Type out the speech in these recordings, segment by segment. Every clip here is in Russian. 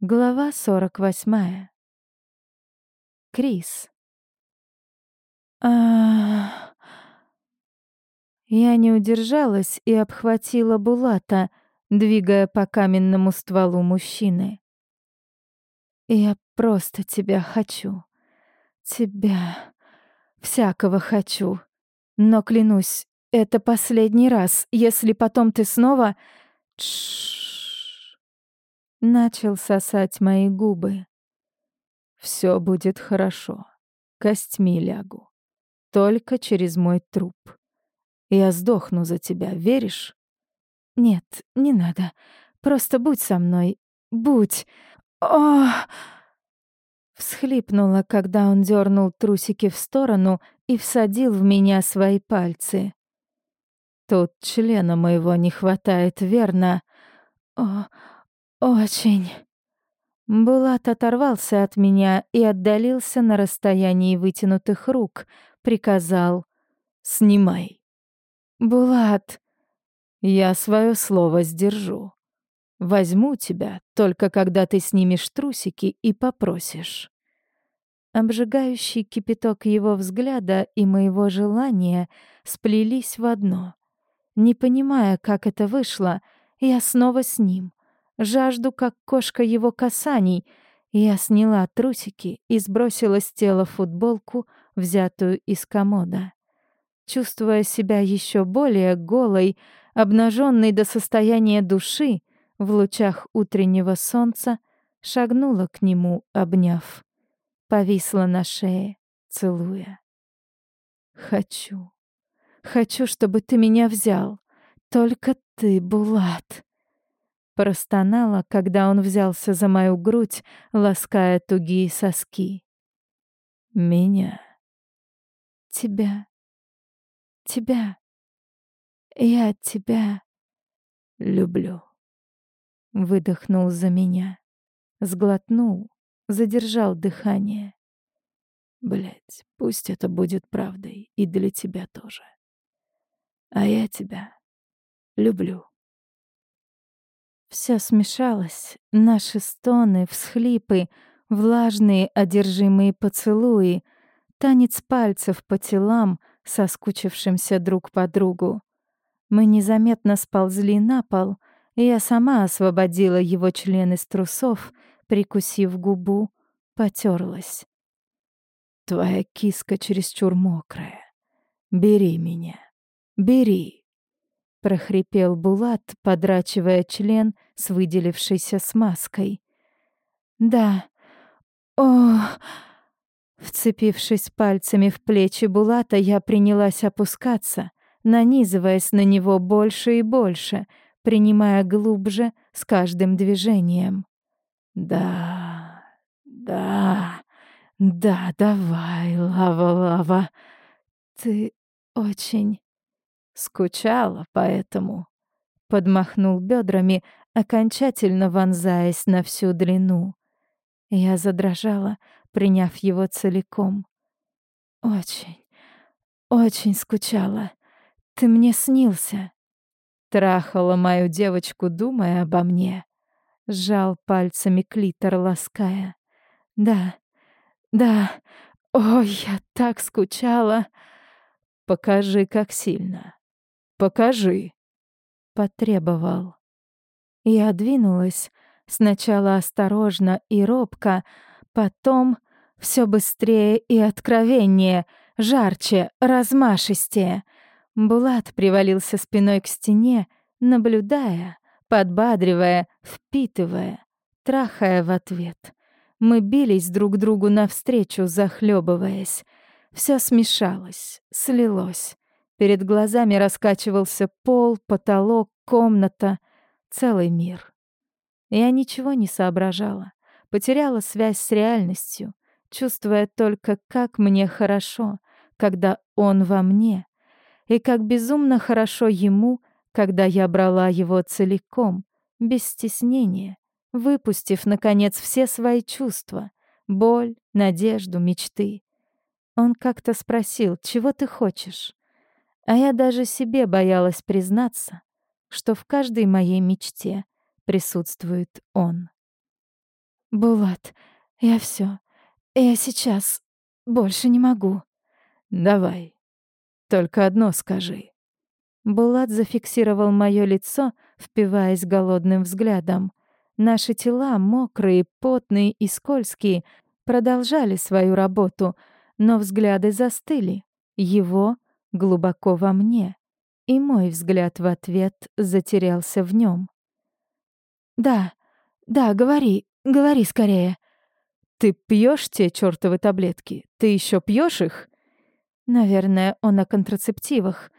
Глава 48. Крис. А Я не удержалась и обхватила Булата, двигая по каменному стволу мужчины. Я просто тебя хочу. Тебя. Всякого хочу. Но клянусь, это последний раз. Если потом ты снова... Тш Начал сосать мои губы. Все будет хорошо. Костьми лягу. Только через мой труп. Я сдохну за тебя, веришь? Нет, не надо. Просто будь со мной. Будь. О! Всхлипнула, когда он дернул трусики в сторону и всадил в меня свои пальцы. Тут члена моего не хватает, верно? О, очень. Булат оторвался от меня и отдалился на расстоянии вытянутых рук, приказал «Снимай». «Булат...» «Я свое слово сдержу. Возьму тебя, только когда ты снимешь трусики и попросишь». Обжигающий кипяток его взгляда и моего желания сплелись в одно. Не понимая, как это вышло, я снова с ним. Жажду, как кошка его касаний. Я сняла трусики и сбросила с тела футболку, взятую из комода. Чувствуя себя еще более голой, обнаженной до состояния души, в лучах утреннего солнца, шагнула к нему, обняв. Повисла на шее, целуя. «Хочу». Хочу, чтобы ты меня взял. Только ты, Булат. Простонала, когда он взялся за мою грудь, лаская тугие соски. Меня. Тебя. Тебя. Я тебя люблю. Выдохнул за меня. Сглотнул, задержал дыхание. Блять, пусть это будет правдой и для тебя тоже. А я тебя люблю. Все смешалось. Наши стоны, всхлипы, влажные одержимые поцелуи, танец пальцев по телам, соскучившимся друг по другу. Мы незаметно сползли на пол, и я сама освободила его член из трусов, прикусив губу, потерлась. Твоя киска чересчур мокрая. Бери меня. «Бери», — прохрипел Булат, подрачивая член с выделившейся смазкой. «Да. О...» Вцепившись пальцами в плечи Булата, я принялась опускаться, нанизываясь на него больше и больше, принимая глубже с каждым движением. «Да, да, да, давай, лава-лава. Ты очень Скучала поэтому. Подмахнул бедрами, окончательно вонзаясь на всю длину. Я задрожала, приняв его целиком. Очень, очень скучала. Ты мне снился. Трахала мою девочку, думая обо мне. Сжал пальцами клитор, лаская. Да, да, ой, я так скучала. Покажи, как сильно. Покажи!» Потребовал. Я двинулась, сначала осторожно и робко, потом все быстрее и откровеннее, жарче, размашистее. Булат привалился спиной к стене, наблюдая, подбадривая, впитывая, трахая в ответ. Мы бились друг другу навстречу, захлебываясь. Все смешалось, слилось. Перед глазами раскачивался пол, потолок, комната, целый мир. Я ничего не соображала, потеряла связь с реальностью, чувствуя только, как мне хорошо, когда он во мне, и как безумно хорошо ему, когда я брала его целиком, без стеснения, выпустив, наконец, все свои чувства — боль, надежду, мечты. Он как-то спросил, чего ты хочешь? А я даже себе боялась признаться, что в каждой моей мечте присутствует он. Булат, я все. Я сейчас больше не могу. Давай. Только одно скажи. Булат зафиксировал мое лицо, впиваясь голодным взглядом. Наши тела, мокрые, потные и скользкие, продолжали свою работу, но взгляды застыли. Его глубоко во мне, и мой взгляд в ответ затерялся в нем. «Да, да, говори, говори скорее». «Ты пьешь те чёртовы таблетки? Ты еще пьешь их?» «Наверное, он о контрацептивах.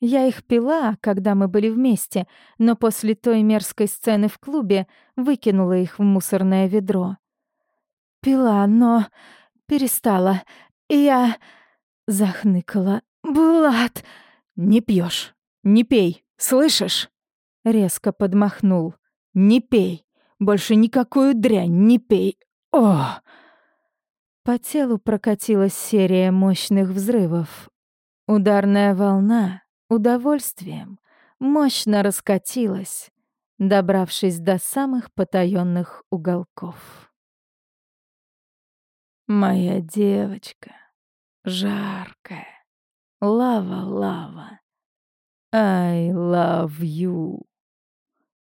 Я их пила, когда мы были вместе, но после той мерзкой сцены в клубе выкинула их в мусорное ведро. Пила, но перестала. И я захныкала. «Булат!» «Не пьешь, не пей, слышишь?» Резко подмахнул. «Не пей, больше никакую дрянь не пей. О!» По телу прокатилась серия мощных взрывов. Ударная волна удовольствием мощно раскатилась, добравшись до самых потаённых уголков. Моя девочка, жаркая, лава-лава, I love you,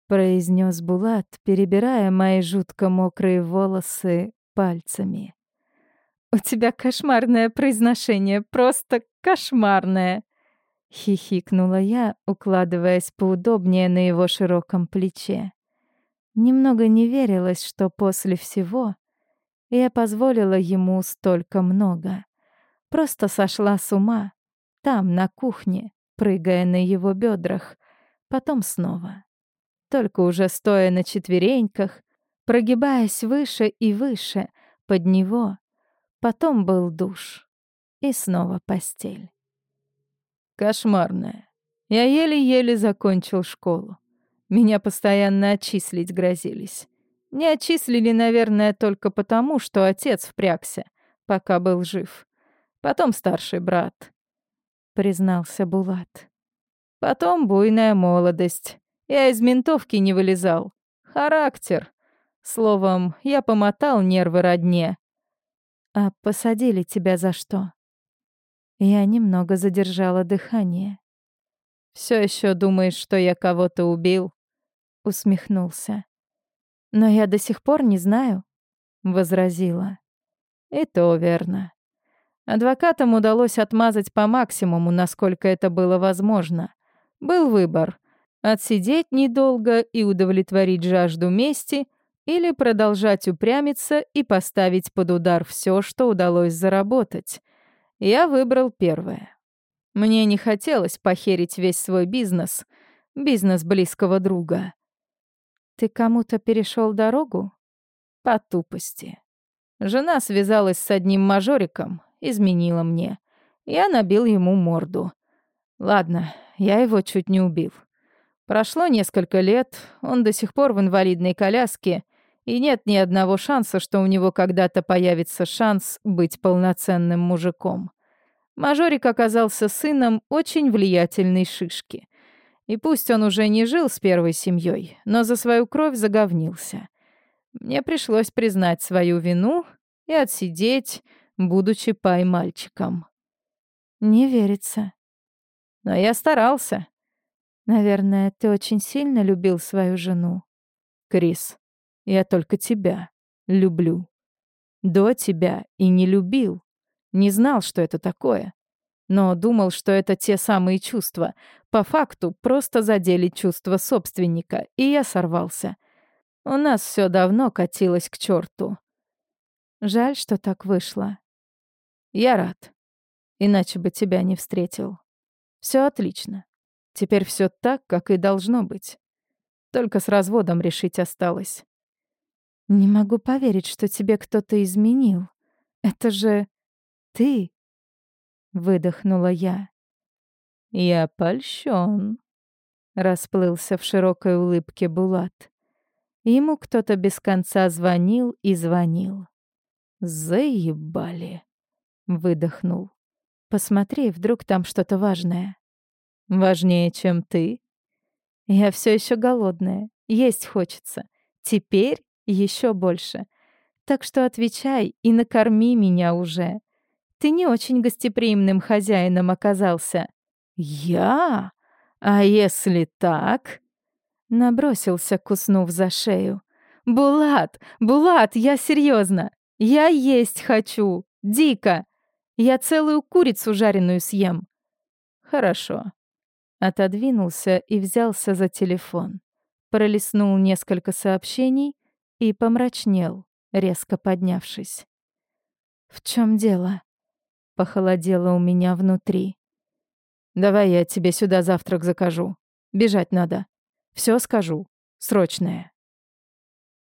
произнес Булат, перебирая мои жутко мокрые волосы пальцами. У тебя кошмарное произношение, просто кошмарное. Хихикнула я, укладываясь поудобнее на его широком плече. Немного не верилось, что после всего я позволила ему столько много. Просто сошла с ума, там, на кухне, прыгая на его бедрах, потом снова. Только уже стоя на четвереньках, прогибаясь выше и выше, под него, потом был душ и снова постель. Кошмарная. Я еле-еле закончил школу. Меня постоянно отчислить грозились. Не отчислили, наверное, только потому, что отец впрягся, пока был жив. Потом старший брат, признался Булат. Потом буйная молодость. Я из ментовки не вылезал. Характер. Словом, я помотал нервы родне. А посадили тебя за что? Я немного задержала дыхание. Все еще думаешь, что я кого-то убил?» Усмехнулся. «Но я до сих пор не знаю», — возразила. «И то верно. Адвокатам удалось отмазать по максимуму, насколько это было возможно. Был выбор — отсидеть недолго и удовлетворить жажду мести или продолжать упрямиться и поставить под удар все, что удалось заработать — я выбрал первое. Мне не хотелось похерить весь свой бизнес, бизнес близкого друга. Ты кому-то перешел дорогу? По тупости. Жена связалась с одним мажориком, изменила мне. Я набил ему морду. Ладно, я его чуть не убил. Прошло несколько лет, он до сих пор в инвалидной коляске, и нет ни одного шанса, что у него когда-то появится шанс быть полноценным мужиком. Мажорик оказался сыном очень влиятельной шишки. И пусть он уже не жил с первой семьей, но за свою кровь заговнился. Мне пришлось признать свою вину и отсидеть, будучи пай-мальчиком. Не верится. Но я старался. Наверное, ты очень сильно любил свою жену. Крис, я только тебя люблю. До тебя и не любил. Не знал, что это такое. Но думал, что это те самые чувства. По факту просто задели чувства собственника, и я сорвался. У нас все давно катилось к черту. Жаль, что так вышло. Я рад. Иначе бы тебя не встретил. Все отлично. Теперь все так, как и должно быть. Только с разводом решить осталось. Не могу поверить, что тебе кто-то изменил. Это же ты!» — выдохнула я. «Я польщен», — расплылся в широкой улыбке Булат. Ему кто-то без конца звонил и звонил. «Заебали», — выдохнул. «Посмотри, вдруг там что-то важное». «Важнее, чем ты?» «Я все еще голодная. Есть хочется. Теперь еще больше. Так что отвечай и накорми меня уже. Ты не очень гостеприимным хозяином оказался. Я? А если так? Набросился, куснув за шею. Булат, Булат, я серьезно. Я есть хочу. Дико. Я целую курицу жареную съем. Хорошо. Отодвинулся и взялся за телефон. Пролистнул несколько сообщений и помрачнел, резко поднявшись. «В чем дело?» Похолодело у меня внутри. «Давай я тебе сюда завтрак закажу. Бежать надо. Все скажу. Срочное».